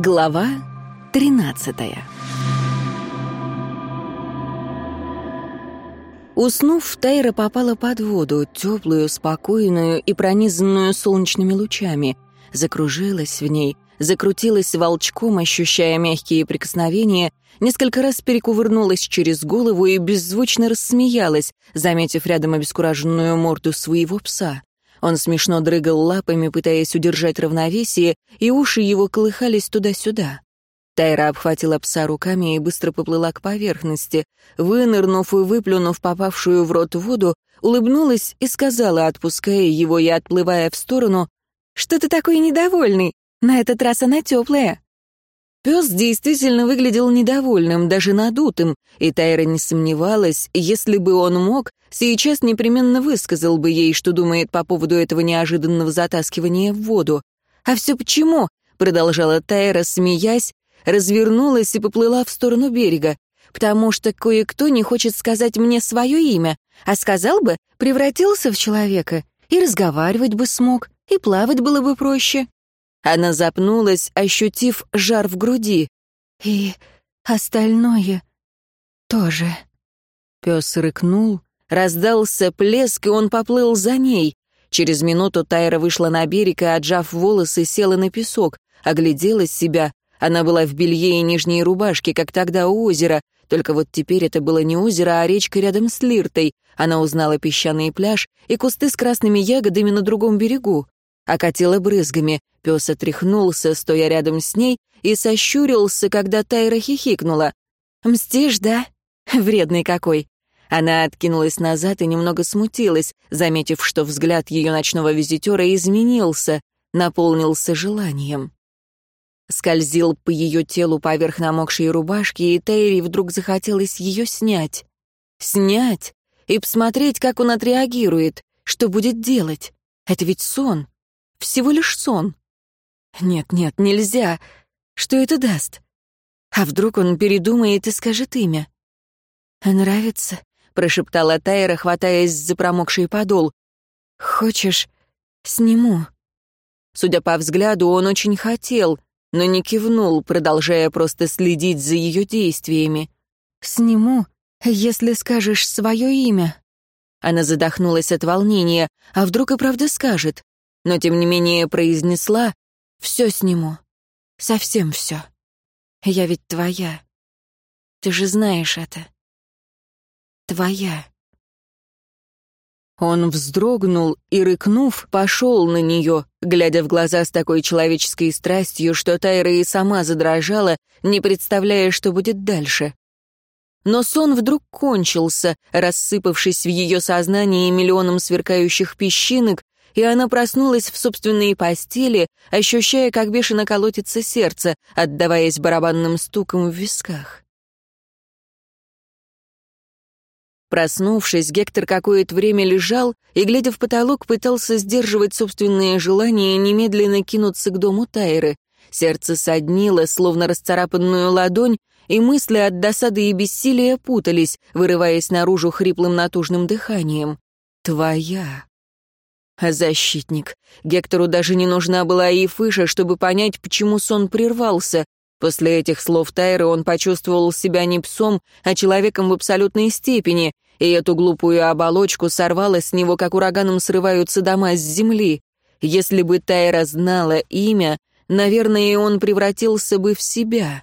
Глава 13 Уснув, Тайра попала под воду, теплую, спокойную и пронизанную солнечными лучами. Закружилась в ней, закрутилась волчком, ощущая мягкие прикосновения, несколько раз перекувырнулась через голову и беззвучно рассмеялась, заметив рядом обескураженную морду своего пса. Он смешно дрыгал лапами, пытаясь удержать равновесие, и уши его колыхались туда-сюда. Тайра обхватила пса руками и быстро поплыла к поверхности. Вынырнув и выплюнув попавшую в рот воду, улыбнулась и сказала, отпуская его и отплывая в сторону, «Что ты такой недовольный? На этот раз она теплая». Пес действительно выглядел недовольным, даже надутым, и Тайра не сомневалась, если бы он мог, сейчас непременно высказал бы ей, что думает по поводу этого неожиданного затаскивания в воду. «А все почему?» — продолжала Тайра, смеясь, развернулась и поплыла в сторону берега. «Потому что кое-кто не хочет сказать мне свое имя, а сказал бы, превратился в человека, и разговаривать бы смог, и плавать было бы проще». Она запнулась, ощутив жар в груди. «И остальное тоже». Пес рыкнул, раздался плеск, и он поплыл за ней. Через минуту Тайра вышла на берег и, отжав волосы, села на песок, оглядела себя. Она была в белье и нижней рубашке, как тогда у озера, только вот теперь это было не озеро, а речка рядом с Лиртой. Она узнала песчаный пляж и кусты с красными ягодами на другом берегу окатила брызгами. Пес отряхнулся, стоя рядом с ней, и сощурился, когда Тайра хихикнула. «Мстишь, да? Вредный какой!» Она откинулась назад и немного смутилась, заметив, что взгляд ее ночного визитера изменился, наполнился желанием. Скользил по ее телу поверх намокшей рубашки, и Тайре вдруг захотелось ее снять. Снять и посмотреть, как он отреагирует, что будет делать. Это ведь сон. Всего лишь сон. Нет-нет, нельзя. Что это даст? А вдруг он передумает и скажет имя? «Нравится?» — прошептала Тайра, хватаясь за промокший подол. «Хочешь, сниму?» Судя по взгляду, он очень хотел, но не кивнул, продолжая просто следить за ее действиями. «Сниму, если скажешь свое имя». Она задохнулась от волнения, а вдруг и правда скажет но тем не менее произнесла «Все сниму. Совсем все. Я ведь твоя. Ты же знаешь это. Твоя». Он вздрогнул и, рыкнув, пошел на нее, глядя в глаза с такой человеческой страстью, что Тайра и сама задрожала, не представляя, что будет дальше. Но сон вдруг кончился, рассыпавшись в ее сознании миллионом сверкающих песчинок, и она проснулась в собственной постели, ощущая, как бешено колотится сердце, отдаваясь барабанным стукам в висках. Проснувшись, Гектор какое-то время лежал и, глядя в потолок, пытался сдерживать собственные желания немедленно кинуться к дому Тайры. Сердце соднило, словно расцарапанную ладонь, и мысли от досады и бессилия путались, вырываясь наружу хриплым натужным дыханием. «Твоя». Защитник. Гектору даже не нужна была и фыша, чтобы понять, почему сон прервался. После этих слов Тайры он почувствовал себя не псом, а человеком в абсолютной степени, и эту глупую оболочку сорвало с него, как ураганом срываются дома с земли. Если бы Тайра знала имя, наверное, он превратился бы в себя.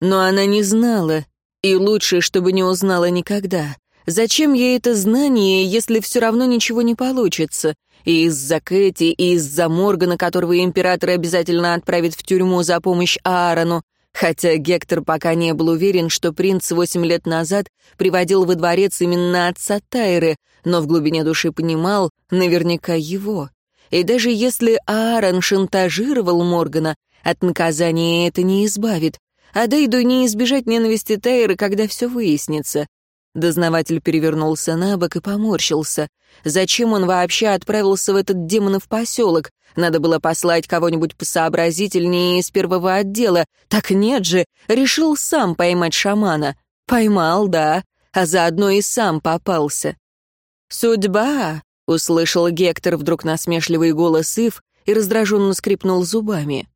Но она не знала, и лучше, чтобы не узнала никогда. Зачем ей это знание, если все равно ничего не получится? И из-за Кэти, и из-за Моргана, которого император обязательно отправит в тюрьму за помощь Аарону, хотя Гектор пока не был уверен, что принц восемь лет назад приводил во дворец именно отца Тайры, но в глубине души понимал, наверняка его. И даже если Аарон шантажировал Моргана, от наказания это не избавит, а Дейду не избежать ненависти Тайры, когда все выяснится. Дознаватель перевернулся на бок и поморщился. Зачем он вообще отправился в этот демонов поселок? Надо было послать кого-нибудь посообразительнее из первого отдела. Так нет же, решил сам поймать шамана. Поймал, да, а заодно и сам попался. «Судьба!» — услышал Гектор вдруг насмешливый голос Ив и раздраженно скрипнул зубами.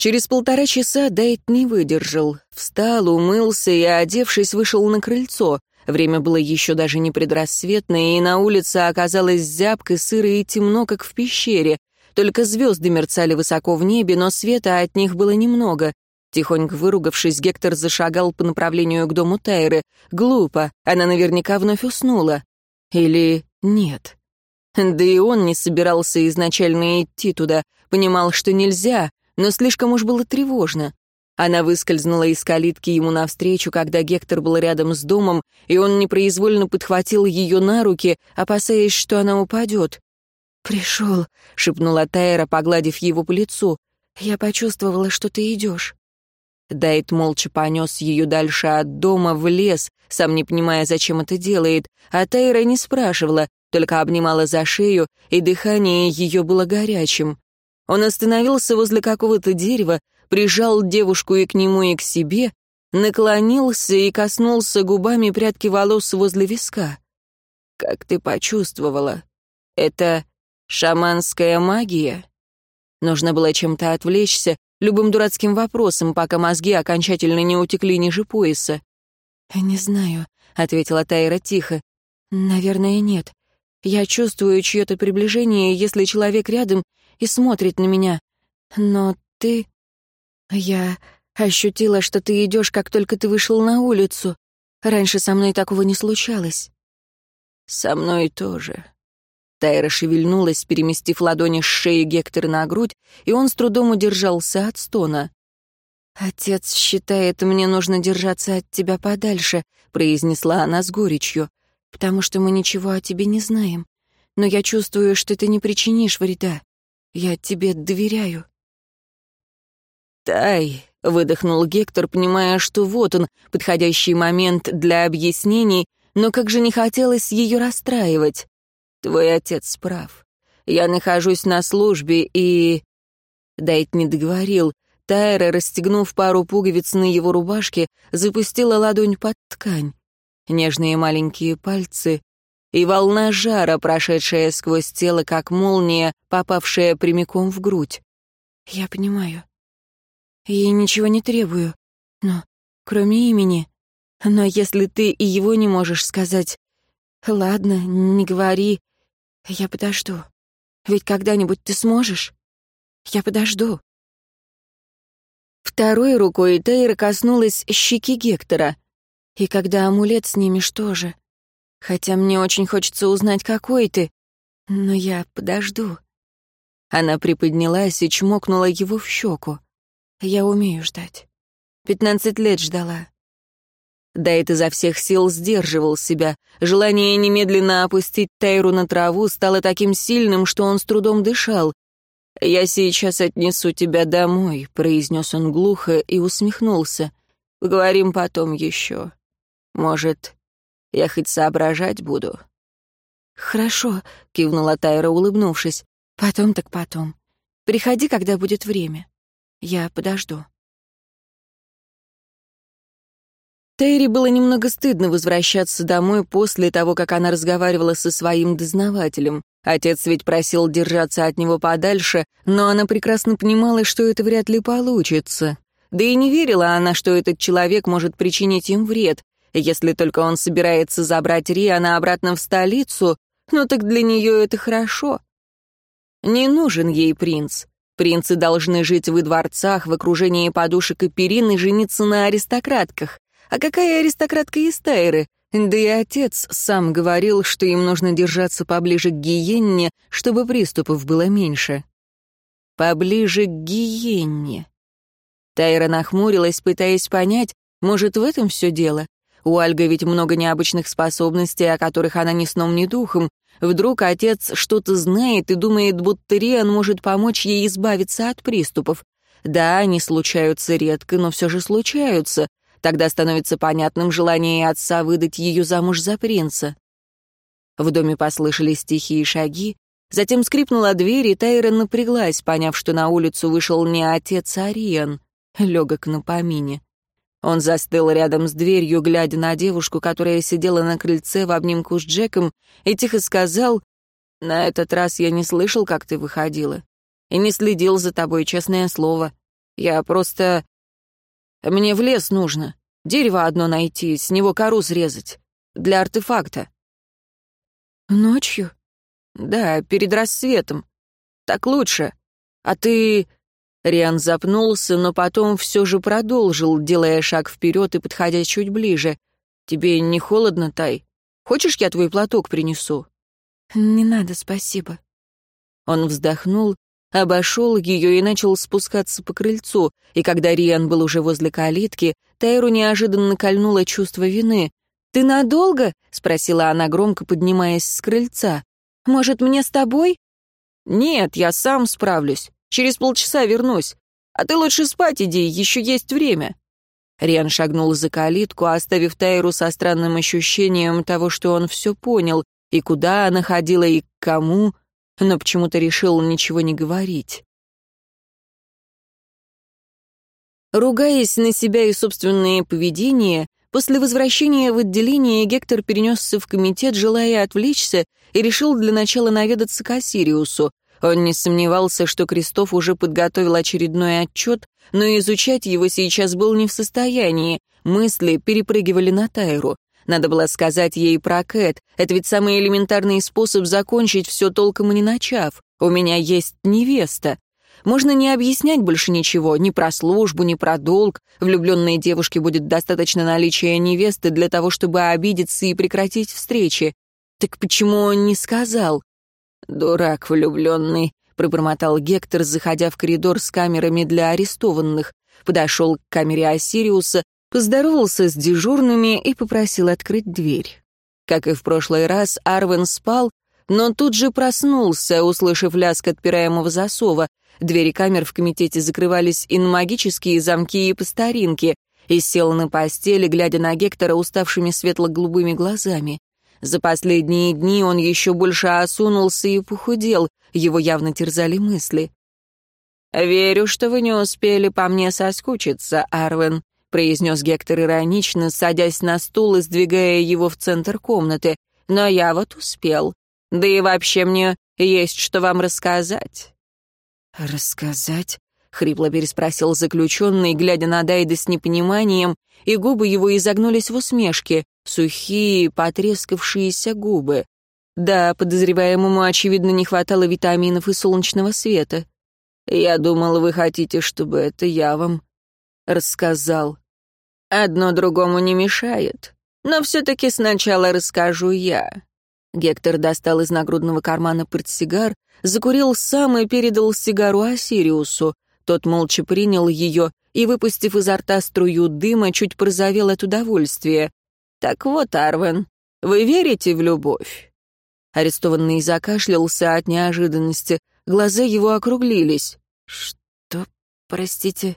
Через полтора часа Дайт не выдержал. Встал, умылся и, одевшись, вышел на крыльцо. Время было еще даже не предрассветное, и на улице оказалось зябко, сыро и темно, как в пещере. Только звезды мерцали высоко в небе, но света от них было немного. Тихонько выругавшись, Гектор зашагал по направлению к дому Тайры. Глупо, она наверняка вновь уснула. Или нет. Да и он не собирался изначально идти туда, понимал, что нельзя, но слишком уж было тревожно. Она выскользнула из калитки ему навстречу, когда Гектор был рядом с домом, и он непроизвольно подхватил ее на руки, опасаясь, что она упадет. «Пришел», — шепнула Тайра, погладив его по лицу. «Я почувствовала, что ты идешь». Дайт молча понес ее дальше от дома в лес, сам не понимая, зачем это делает, а Тайра не спрашивала, только обнимала за шею, и дыхание ее было горячим. Он остановился возле какого-то дерева, прижал девушку и к нему, и к себе, наклонился и коснулся губами прядки волос возле виска. «Как ты почувствовала? Это шаманская магия?» Нужно было чем-то отвлечься, любым дурацким вопросом, пока мозги окончательно не утекли ниже пояса. «Не знаю», — ответила Тайра тихо. «Наверное, нет. Я чувствую чье-то приближение, если человек рядом и смотрит на меня. Но ты... Я ощутила, что ты идешь, как только ты вышел на улицу. Раньше со мной такого не случалось. Со мной тоже. Тайра шевельнулась, переместив ладони с шеи Гектора на грудь, и он с трудом удержался от стона. «Отец считает, мне нужно держаться от тебя подальше», — произнесла она с горечью, «потому что мы ничего о тебе не знаем. Но я чувствую, что ты не причинишь вреда. Я тебе доверяю». «Тай», — выдохнул Гектор, понимая, что вот он, подходящий момент для объяснений, но как же не хотелось ее расстраивать. «Твой отец прав. Я нахожусь на службе и...» Дайт не договорил. Тайра, расстегнув пару пуговиц на его рубашке, запустила ладонь под ткань. Нежные маленькие пальцы и волна жара, прошедшая сквозь тело, как молния, попавшая прямиком в грудь. «Я понимаю. Я ничего не требую. Но, кроме имени. Но если ты и его не можешь сказать... Ладно, не говори. Я подожду. Ведь когда-нибудь ты сможешь? Я подожду». Второй рукой Тейра коснулась щеки Гектора. «И когда амулет снимешь тоже. Хотя мне очень хочется узнать, какой ты. Но я подожду». Она приподнялась и чмокнула его в щеку. «Я умею ждать. Пятнадцать лет ждала». Дайт изо всех сил сдерживал себя. Желание немедленно опустить Тайру на траву стало таким сильным, что он с трудом дышал. «Я сейчас отнесу тебя домой», — произнес он глухо и усмехнулся. «Поговорим потом еще. Может, я хоть соображать буду». «Хорошо», — кивнула Тайра, улыбнувшись. «Потом так потом. Приходи, когда будет время. Я подожду». Тайре было немного стыдно возвращаться домой после того, как она разговаривала со своим дознавателем. Отец ведь просил держаться от него подальше, но она прекрасно понимала, что это вряд ли получится. Да и не верила она, что этот человек может причинить им вред. Если только он собирается забрать Риана обратно в столицу, ну так для нее это хорошо. Не нужен ей принц. Принцы должны жить в дворцах, в окружении подушек и перин и жениться на аристократках. А какая аристократка из Тайры? Да и отец сам говорил, что им нужно держаться поближе к Гиенне, чтобы приступов было меньше. Поближе к Гиенне. Тайра нахмурилась, пытаясь понять, может, в этом все дело? У Альга ведь много необычных способностей, о которых она ни сном, ни духом. Вдруг отец что-то знает и думает, будто Риан может помочь ей избавиться от приступов. Да, они случаются редко, но все же случаются. Тогда становится понятным желание отца выдать ее замуж за принца. В доме послышались тихие шаги, затем скрипнула дверь, и Тайра напряглась, поняв, что на улицу вышел не отец, а Риан, легок на помине. Он застыл рядом с дверью, глядя на девушку, которая сидела на крыльце в обнимку с Джеком, и тихо сказал, «На этот раз я не слышал, как ты выходила, и не следил за тобой, честное слово. Я просто... Мне в лес нужно. Дерево одно найти, с него кору срезать. Для артефакта». «Ночью?» «Да, перед рассветом. Так лучше. А ты...» Риан запнулся, но потом все же продолжил, делая шаг вперед и подходя чуть ближе. «Тебе не холодно, Тай? Хочешь, я твой платок принесу?» «Не надо, спасибо». Он вздохнул, обошел ее и начал спускаться по крыльцу, и когда Риан был уже возле калитки, Тайру неожиданно кольнуло чувство вины. «Ты надолго?» — спросила она громко, поднимаясь с крыльца. «Может, мне с тобой?» «Нет, я сам справлюсь. Через полчаса вернусь. А ты лучше спать иди, еще есть время». Риан шагнул за калитку, оставив Тайру со странным ощущением того, что он все понял, и куда она ходила, и к кому, но почему-то решил ничего не говорить. Ругаясь на себя и собственное поведение, после возвращения в отделение Гектор перенесся в комитет, желая отвлечься, и решил для начала наведаться к Осириусу. Он не сомневался, что Крестов уже подготовил очередной отчет, но изучать его сейчас был не в состоянии. Мысли перепрыгивали на Тайру. Надо было сказать ей про Кэт. Это ведь самый элементарный способ закончить все толком и не начав. У меня есть невеста. Можно не объяснять больше ничего, ни про службу, ни про долг. Влюбленной девушке будет достаточно наличия невесты для того, чтобы обидеться и прекратить встречи. Так почему он не сказал? «Дурак влюбленный», — пробормотал Гектор, заходя в коридор с камерами для арестованных. Подошел к камере Осириуса, поздоровался с дежурными и попросил открыть дверь. Как и в прошлый раз, Арвен спал, но тут же проснулся, услышав лязг отпираемого засова. Двери камер в комитете закрывались и на магические замки, и по старинке, и сел на постели, глядя на Гектора уставшими светло-голубыми глазами. За последние дни он еще больше осунулся и похудел, его явно терзали мысли. «Верю, что вы не успели по мне соскучиться, Арвен», произнес Гектор иронично, садясь на стул и сдвигая его в центр комнаты. «Но я вот успел. Да и вообще мне есть что вам рассказать». «Рассказать?» — хрипло переспросил заключенный, глядя на Дайда с непониманием, и губы его изогнулись в усмешке, сухие, потрескавшиеся губы. Да, подозреваемому, очевидно, не хватало витаминов и солнечного света. Я думал, вы хотите, чтобы это я вам рассказал. Одно другому не мешает, но все-таки сначала расскажу я. Гектор достал из нагрудного кармана портсигар, закурил сам и передал сигару Осириусу. Тот молча принял ее и, выпустив изо рта струю дыма, чуть прозовел от удовольствия. «Так вот, Арвен, вы верите в любовь?» Арестованный закашлялся от неожиданности, глаза его округлились. «Что, простите?»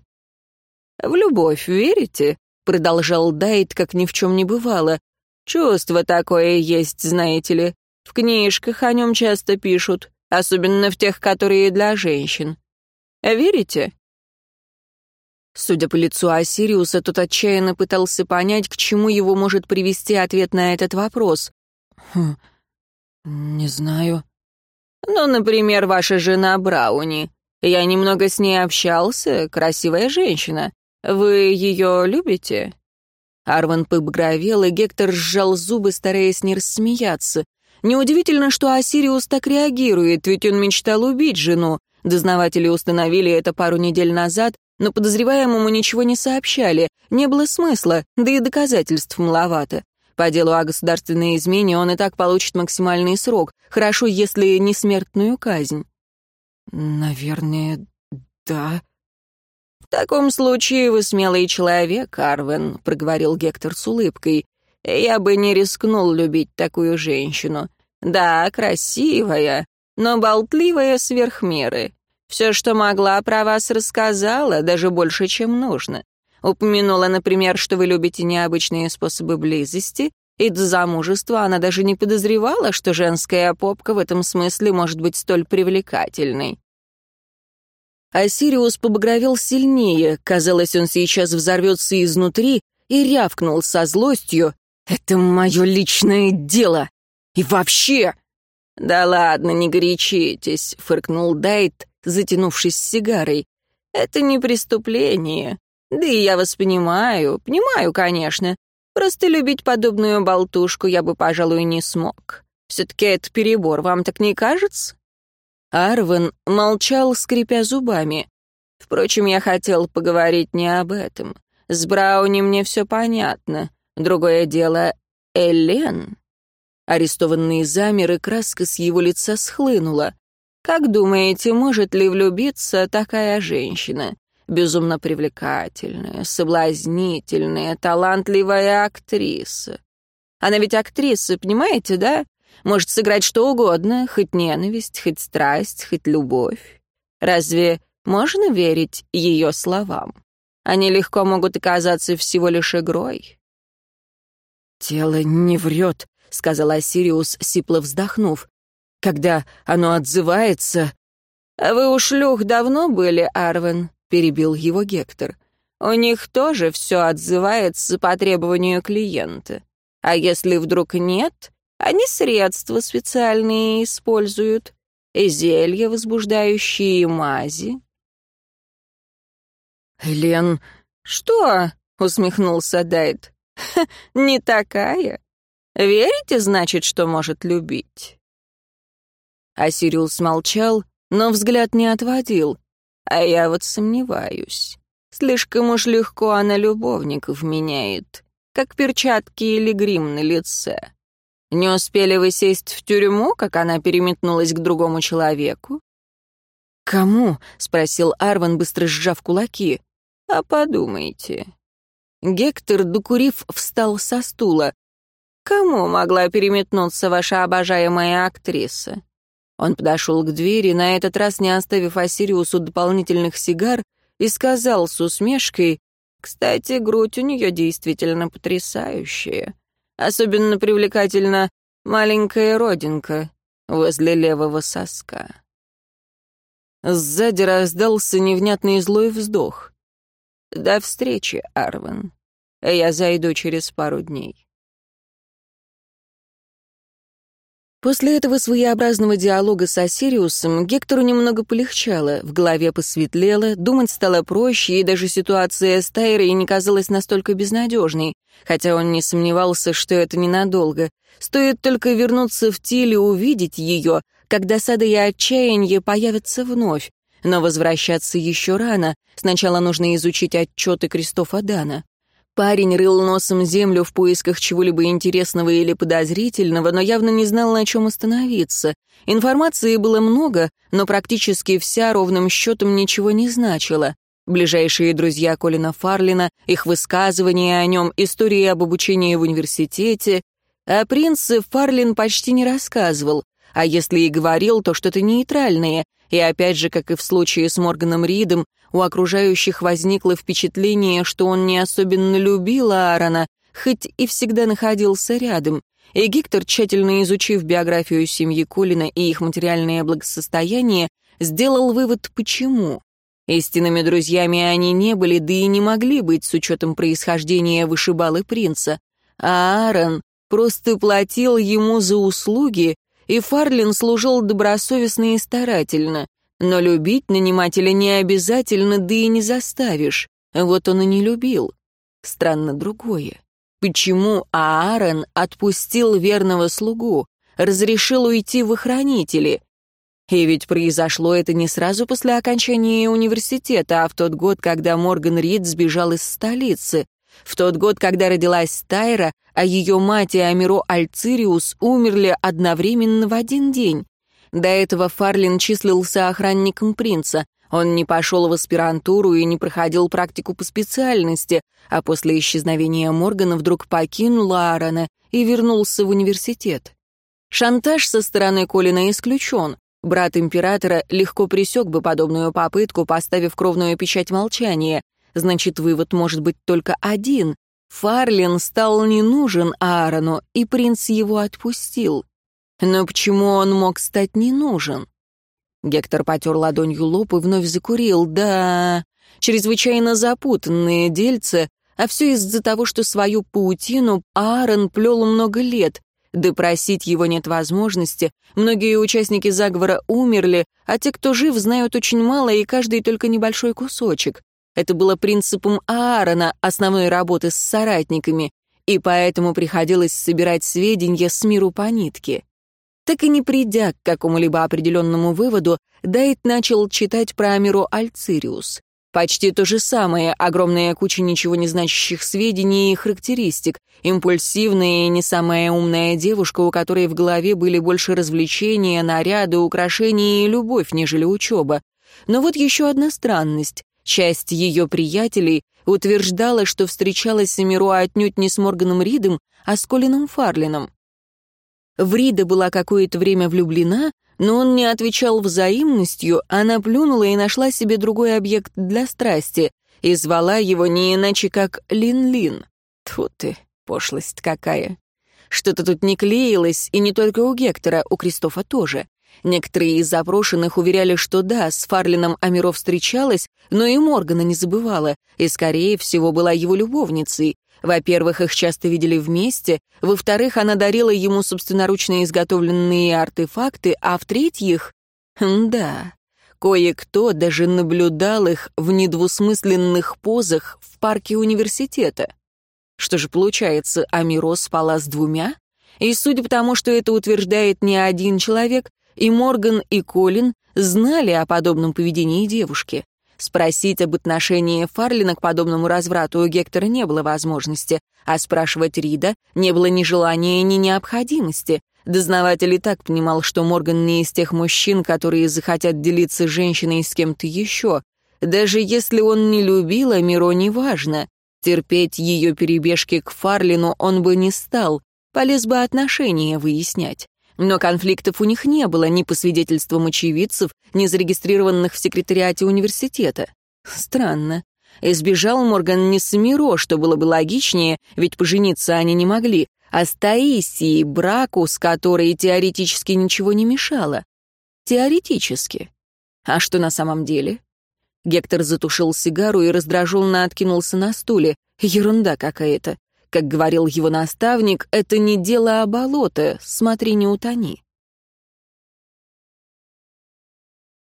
«В любовь верите?» — продолжал Дайт, как ни в чем не бывало. «Чувство такое есть, знаете ли. В книжках о нем часто пишут, особенно в тех, которые для женщин. Верите?» Судя по лицу Осириуса, тот отчаянно пытался понять, к чему его может привести ответ на этот вопрос. «Хм, не знаю». «Ну, например, ваша жена Брауни. Я немного с ней общался, красивая женщина. Вы ее любите?» Арван побагровел, и Гектор сжал зубы, стараясь не рассмеяться. Неудивительно, что Осириус так реагирует, ведь он мечтал убить жену. Дознаватели установили это пару недель назад, но подозреваемому ничего не сообщали, не было смысла, да и доказательств маловато. По делу о государственной измене он и так получит максимальный срок, хорошо, если не смертную казнь. «Наверное, да», «В таком случае вы смелый человек, Арвен», — проговорил Гектор с улыбкой. «Я бы не рискнул любить такую женщину. Да, красивая, но болтливая сверх меры. Все, что могла, про вас рассказала, даже больше, чем нужно. Упомянула, например, что вы любите необычные способы близости, и до замужества она даже не подозревала, что женская попка в этом смысле может быть столь привлекательной. А Сириус побагровел сильнее, казалось, он сейчас взорвется изнутри, и рявкнул со злостью. «Это мое личное дело! И вообще!» «Да ладно, не горячитесь», — фыркнул Дайт, затянувшись сигарой. Это не преступление. Да и я вас понимаю, понимаю, конечно. Просто любить подобную болтушку я бы, пожалуй, не смог. Все-таки это перебор, вам так не кажется?» Арвен молчал, скрипя зубами. Впрочем, я хотел поговорить не об этом. С Брауни мне все понятно. Другое дело — Элен. Арестованный замер, и краска с его лица схлынула. Как думаете, может ли влюбиться такая женщина? Безумно привлекательная, соблазнительная, талантливая актриса. Она ведь актриса, понимаете, да? Может сыграть что угодно, хоть ненависть, хоть страсть, хоть любовь. Разве можно верить ее словам? Они легко могут оказаться всего лишь игрой. «Тело не врет», — сказала Сириус, сипло вздохнув. «Когда оно отзывается...» «А вы у шлюх давно были, Арвен?» — перебил его Гектор. «У них тоже все отзывается по требованию клиента. А если вдруг нет, они средства специальные используют, и зелья, возбуждающие мази, «Элен...» «Что?» — усмехнулся Дайт. «Не такая. Верите, значит, что может любить?» А Сириус молчал, но взгляд не отводил. А я вот сомневаюсь. Слишком уж легко она любовников меняет, как перчатки или грим на лице. Не успели вы сесть в тюрьму, как она переметнулась к другому человеку? «Кому?» — спросил Арван, быстро сжав кулаки. А подумайте. Гектор, докурив, встал со стула. Кому могла переметнуться ваша обожаемая актриса? Он подошел к двери, на этот раз не оставив Осириусу дополнительных сигар, и сказал с усмешкой, «Кстати, грудь у нее действительно потрясающая. Особенно привлекательна маленькая родинка возле левого соска». Сзади раздался невнятный злой вздох. До встречи, Арвен. Я зайду через пару дней. После этого своеобразного диалога с Осириусом Гектору немного полегчало, в голове посветлело, думать стало проще, и даже ситуация с Тайрой не казалась настолько безнадежной, хотя он не сомневался, что это ненадолго. Стоит только вернуться в теле и увидеть ее, когда досада и отчаяние появятся вновь, но возвращаться еще рано. Сначала нужно изучить отчеты Кристофа Дана. Парень рыл носом землю в поисках чего-либо интересного или подозрительного, но явно не знал, на чем остановиться. Информации было много, но практически вся ровным счетом ничего не значила. Ближайшие друзья Колина Фарлина, их высказывания о нем, истории об обучении в университете. О принце Фарлин почти не рассказывал, а если и говорил, то что-то нейтральное, и опять же, как и в случае с Морганом Ридом, у окружающих возникло впечатление, что он не особенно любил Аарона, хоть и всегда находился рядом. И Гектор, тщательно изучив биографию семьи Колина и их материальное благосостояние, сделал вывод «почему?». Истинными друзьями они не были, да и не могли быть с учетом происхождения вышибалы принца. А Аарон просто платил ему за услуги, и Фарлин служил добросовестно и старательно. Но любить нанимателя не обязательно, да и не заставишь. Вот он и не любил. Странно другое. Почему Аарон отпустил верного слугу, разрешил уйти в охранители? И ведь произошло это не сразу после окончания университета, а в тот год, когда Морган Рид сбежал из столицы. В тот год, когда родилась Тайра, а ее мать и Амиро Альцириус умерли одновременно в один день. До этого Фарлин числился охранником принца. Он не пошел в аспирантуру и не проходил практику по специальности, а после исчезновения Моргана вдруг покинул Аарона и вернулся в университет. Шантаж со стороны Колина исключен. Брат императора легко пресек бы подобную попытку, поставив кровную печать молчания. Значит, вывод может быть только один. Фарлин стал не нужен Аарону, и принц его отпустил. Но почему он мог стать не нужен? Гектор потер ладонью лоб и вновь закурил. Да, чрезвычайно запутанные дельцы, а все из-за того, что свою паутину Аарон плел много лет, Допросить его нет возможности, многие участники заговора умерли, а те, кто жив, знают очень мало и каждый только небольшой кусочек. Это было принципом Аарона, основной работы с соратниками, и поэтому приходилось собирать сведения с миру по нитке. Так и не придя к какому-либо определенному выводу, Дайт начал читать про Амиро Альцириус. Почти то же самое, огромная куча ничего не значащих сведений и характеристик, импульсивная и не самая умная девушка, у которой в голове были больше развлечения, наряды, украшения и любовь, нежели учеба. Но вот еще одна странность. Часть ее приятелей утверждала, что встречалась с Эмиро отнюдь не с Морганом Ридом, а с Колином Фарлином. В Рида была какое-то время влюблена, но он не отвечал взаимностью, она плюнула и нашла себе другой объект для страсти и звала его не иначе, как Лин-Лин. Тьфу ты, пошлость какая. Что-то тут не клеилось, и не только у Гектора, у Кристофа тоже. Некоторые из запрошенных уверяли, что да, с Фарлином Амиро встречалась, но и Моргана не забывала, и, скорее всего, была его любовницей, во-первых, их часто видели вместе, во-вторых, она дарила ему собственноручно изготовленные артефакты, а в-третьих... Да, кое-кто даже наблюдал их в недвусмысленных позах в парке университета. Что же получается, Амиро спала с двумя? И судя по тому, что это утверждает не один человек, и Морган, и Колин знали о подобном поведении девушки. Спросить об отношении Фарлина к подобному разврату у Гектора не было возможности, а спрашивать Рида не было ни желания, ни необходимости. Дознаватель и так понимал, что Морган не из тех мужчин, которые захотят делиться женщиной с кем-то еще. Даже если он не любил Амиро, неважно. Терпеть ее перебежки к Фарлину он бы не стал, полез бы отношения выяснять. Но конфликтов у них не было ни по свидетельствам очевидцев, ни зарегистрированных в секретариате университета. Странно. Избежал Морган не с Миро, что было бы логичнее, ведь пожениться они не могли, а с Таисией, браку, с которой теоретически ничего не мешало. Теоретически. А что на самом деле? Гектор затушил сигару и раздраженно откинулся на стуле. Ерунда какая-то. Как говорил его наставник, это не дело, а болото, смотри, не утони.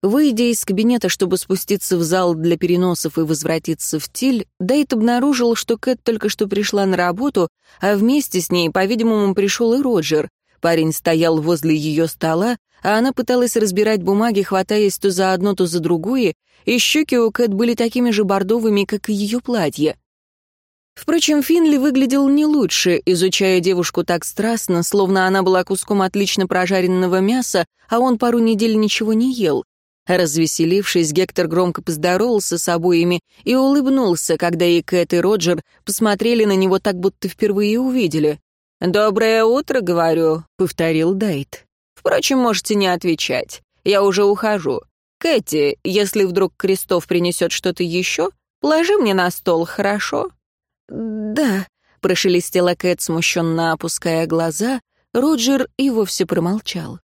Выйдя из кабинета, чтобы спуститься в зал для переносов и возвратиться в Тиль, Дейт обнаружил, что Кэт только что пришла на работу, а вместе с ней, по-видимому, пришел и Роджер. Парень стоял возле ее стола, а она пыталась разбирать бумаги, хватаясь то за одно, то за другое, и щеки у Кэт были такими же бордовыми, как и ее платье. Впрочем, Финли выглядел не лучше, изучая девушку так страстно, словно она была куском отлично прожаренного мяса, а он пару недель ничего не ел. Развеселившись, Гектор громко поздоровался с обоими и улыбнулся, когда и Кэт, и Роджер посмотрели на него так, будто впервые увидели. «Доброе утро, говорю», — повторил Дайт. «Впрочем, можете не отвечать. Я уже ухожу. Кэти, если вдруг Крестов принесет что-то еще, положи мне на стол, хорошо?» «Да», — прошелестела Кэт, смущенно опуская глаза, Роджер и вовсе промолчал.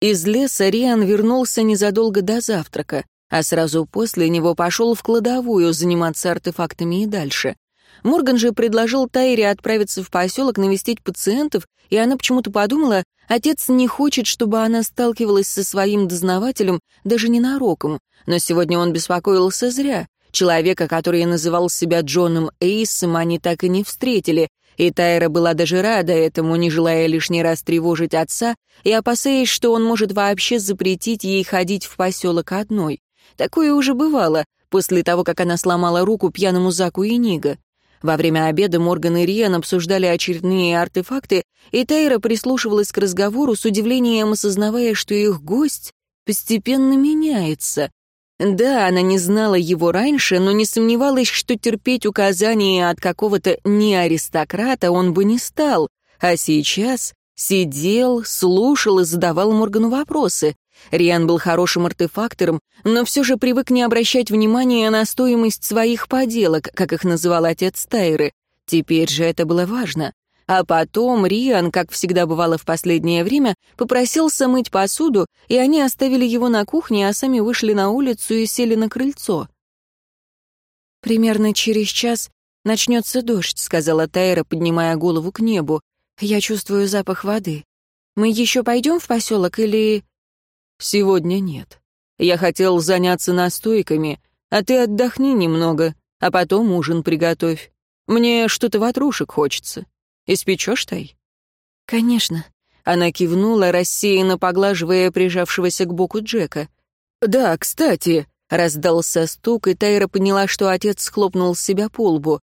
Из леса Риан вернулся незадолго до завтрака, а сразу после него пошел в кладовую заниматься артефактами и дальше. Морган же предложил Тайре отправиться в поселок навестить пациентов, и она почему-то подумала, отец не хочет, чтобы она сталкивалась со своим дознавателем даже ненароком, но сегодня он беспокоился зря. Человека, который называл себя Джоном Эйсом, они так и не встретили, и Тайра была даже рада этому, не желая лишний раз тревожить отца и опасаясь, что он может вообще запретить ей ходить в поселок одной. Такое уже бывало, после того, как она сломала руку пьяному Заку и Нига. Во время обеда Морган и Риан обсуждали очередные артефакты, и Тайра прислушивалась к разговору с удивлением, осознавая, что их гость постепенно меняется, да, она не знала его раньше, но не сомневалась, что терпеть указания от какого-то неаристократа он бы не стал, а сейчас сидел, слушал и задавал Моргану вопросы. Риан был хорошим артефактором, но все же привык не обращать внимания на стоимость своих поделок, как их называл отец Тайры. Теперь же это было важно. А потом Риан, как всегда бывало в последнее время, попросился мыть посуду, и они оставили его на кухне, а сами вышли на улицу и сели на крыльцо. Примерно через час «Начнется дождь», — сказала Тайра, поднимая голову к небу. «Я чувствую запах воды. Мы еще пойдем в поселок или...» «Сегодня нет. Я хотел заняться настойками, а ты отдохни немного, а потом ужин приготовь. Мне что-то ватрушек хочется. Испечешь, Тай?» «Конечно». Она кивнула, рассеянно поглаживая прижавшегося к боку Джека. «Да, кстати», — раздался стук, и Тайра поняла, что отец схлопнул себя по лбу.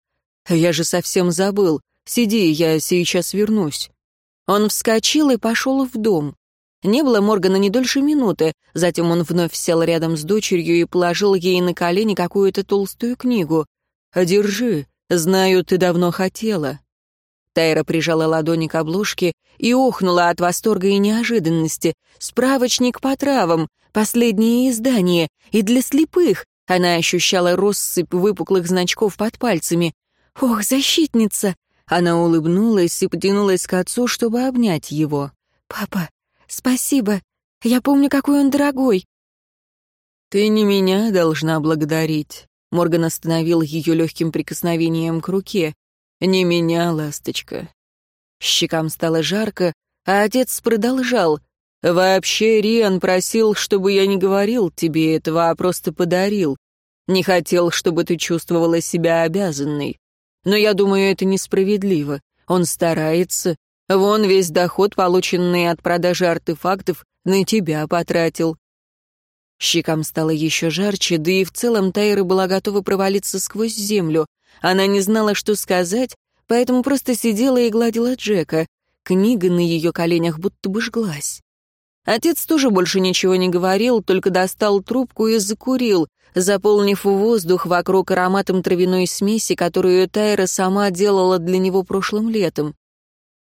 «Я же совсем забыл. Сиди, я сейчас вернусь». Он вскочил и пошел в дом. Не было Моргана не дольше минуты, затем он вновь сел рядом с дочерью и положил ей на колени какую-то толстую книгу. «Держи, знаю, ты давно хотела». Тайра прижала ладони к обложке и охнула от восторга и неожиданности. Справочник по травам, последнее издание, и для слепых. Она ощущала россыпь выпуклых значков под пальцами. «Ох, защитница!» Она улыбнулась и потянулась к отцу, чтобы обнять его. «Папа, спасибо. Я помню, какой он дорогой». «Ты не меня должна благодарить», — Морган остановил ее легким прикосновением к руке. «Не меня, ласточка». Щекам стало жарко, а отец продолжал. «Вообще Риан просил, чтобы я не говорил тебе этого, а просто подарил. Не хотел, чтобы ты чувствовала себя обязанной. Но я думаю, это несправедливо. Он старается. Вон весь доход, полученный от продажи артефактов, на тебя потратил. Щекам стало еще жарче, да и в целом Тайра была готова провалиться сквозь землю. Она не знала, что сказать, поэтому просто сидела и гладила Джека. Книга на ее коленях будто бы жглась. Отец тоже больше ничего не говорил, только достал трубку и закурил, заполнив воздух вокруг ароматом травяной смеси, которую Тайра сама делала для него прошлым летом.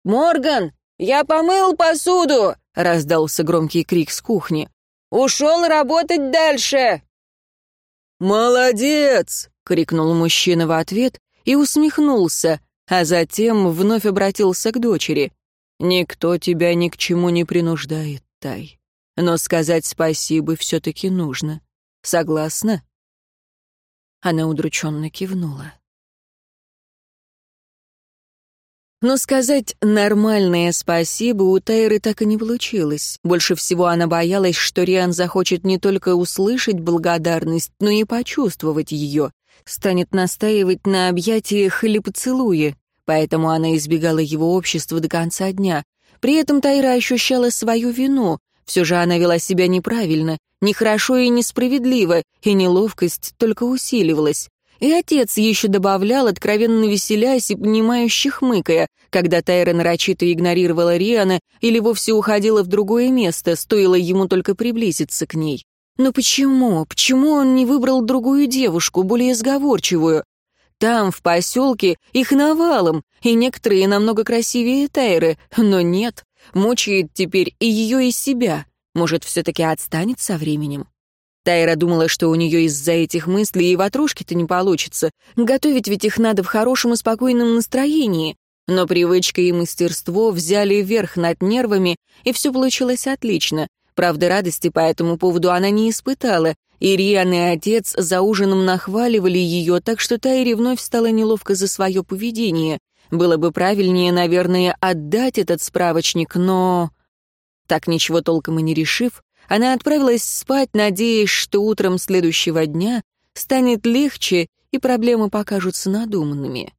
«Морган, я помыл посуду!» — раздался громкий крик с кухни. «Ушел работать дальше!» «Молодец!» — крикнул мужчина в ответ и усмехнулся, а затем вновь обратился к дочери. «Никто тебя ни к чему не принуждает, Тай. Но сказать спасибо все-таки нужно. Согласна?» Она удрученно кивнула. Но сказать «нормальное спасибо» у Тайры так и не получилось. Больше всего она боялась, что Риан захочет не только услышать благодарность, но и почувствовать ее, станет настаивать на объятиях или поцелуе, поэтому она избегала его общества до конца дня. При этом Тайра ощущала свою вину, все же она вела себя неправильно, нехорошо и несправедливо, и неловкость только усиливалась. И отец еще добавлял, откровенно веселясь и понимающе хмыкая, когда Тайра нарочито игнорировала Риана или вовсе уходила в другое место, стоило ему только приблизиться к ней. Но почему? Почему он не выбрал другую девушку, более сговорчивую? Там, в поселке, их навалом, и некоторые намного красивее Тайры, но нет. Мучает теперь и ее, и себя. Может, все-таки отстанет со временем? Тайра думала, что у нее из-за этих мыслей и ватрушки-то не получится. Готовить ведь их надо в хорошем и спокойном настроении. Но привычка и мастерство взяли верх над нервами, и все получилось отлично. Правда, радости по этому поводу она не испытала, и Риан и отец за ужином нахваливали ее, так что Тайре вновь стало неловко за свое поведение. Было бы правильнее, наверное, отдать этот справочник, но... Так ничего толком и не решив, она отправилась спать, надеясь, что утром следующего дня станет легче и проблемы покажутся надуманными.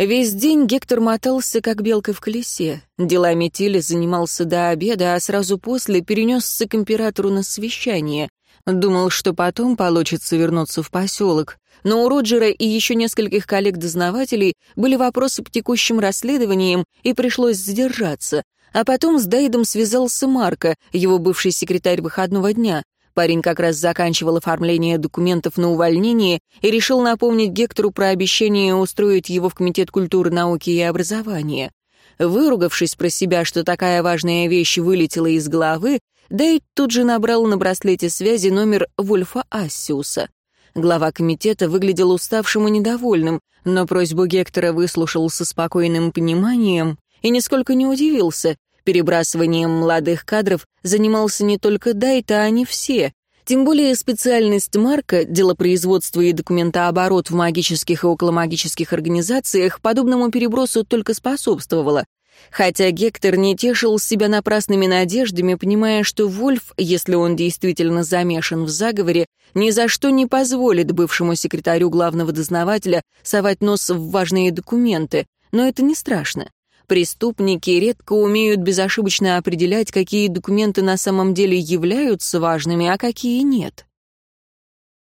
Весь день Гектор мотался, как белка в колесе. Делами Тиля занимался до обеда, а сразу после перенесся к императору на совещание. Думал, что потом получится вернуться в поселок. Но у Роджера и еще нескольких коллег-дознавателей были вопросы по текущим расследованиям, и пришлось задержаться. А потом с Дейдом связался Марко, его бывший секретарь выходного дня. Парень как раз заканчивал оформление документов на увольнение и решил напомнить Гектору про обещание устроить его в Комитет культуры, науки и образования. Выругавшись про себя, что такая важная вещь вылетела из головы, Дейд тут же набрал на браслете связи номер Вольфа Ассиуса. Глава комитета выглядел уставшим и недовольным, но просьбу Гектора выслушал со спокойным пониманием и нисколько не удивился. Перебрасыванием молодых кадров занимался не только Дайта, а не все. Тем более специальность Марка, делопроизводство и документооборот в магических и околомагических организациях, подобному перебросу только способствовала. Хотя Гектор не тешил себя напрасными надеждами, понимая, что Вольф, если он действительно замешан в заговоре, ни за что не позволит бывшему секретарю главного дознавателя совать нос в важные документы, но это не страшно. Преступники редко умеют безошибочно определять, какие документы на самом деле являются важными, а какие нет.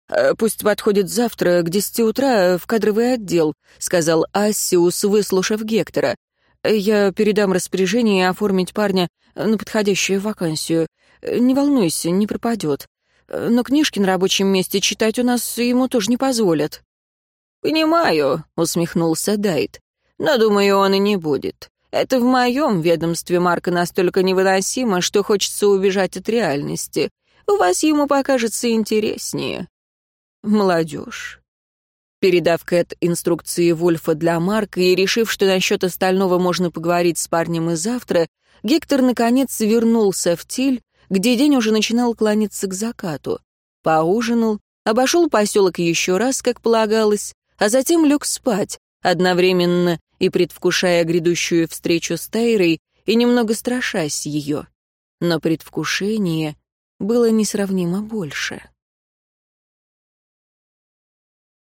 «Э, «Пусть подходит завтра к десяти утра в кадровый отдел», — сказал Ассиус, выслушав Гектора. Я передам распоряжение оформить парня на подходящую вакансию. Не волнуйся, не пропадет. Но книжки на рабочем месте читать у нас ему тоже не позволят». «Понимаю», — усмехнулся Дайт. «Но, думаю, он и не будет. Это в моем ведомстве Марка настолько невыносимо, что хочется убежать от реальности. У вас ему покажется интереснее». «Молодежь. Передав Кэт инструкции Вольфа для Марка и решив, что насчет остального можно поговорить с парнем и завтра, Гектор, наконец, вернулся в Тиль, где день уже начинал кланяться к закату. Поужинал, обошел поселок еще раз, как полагалось, а затем лег спать, одновременно и предвкушая грядущую встречу с Тайрой и немного страшась ее. Но предвкушение было несравнимо больше.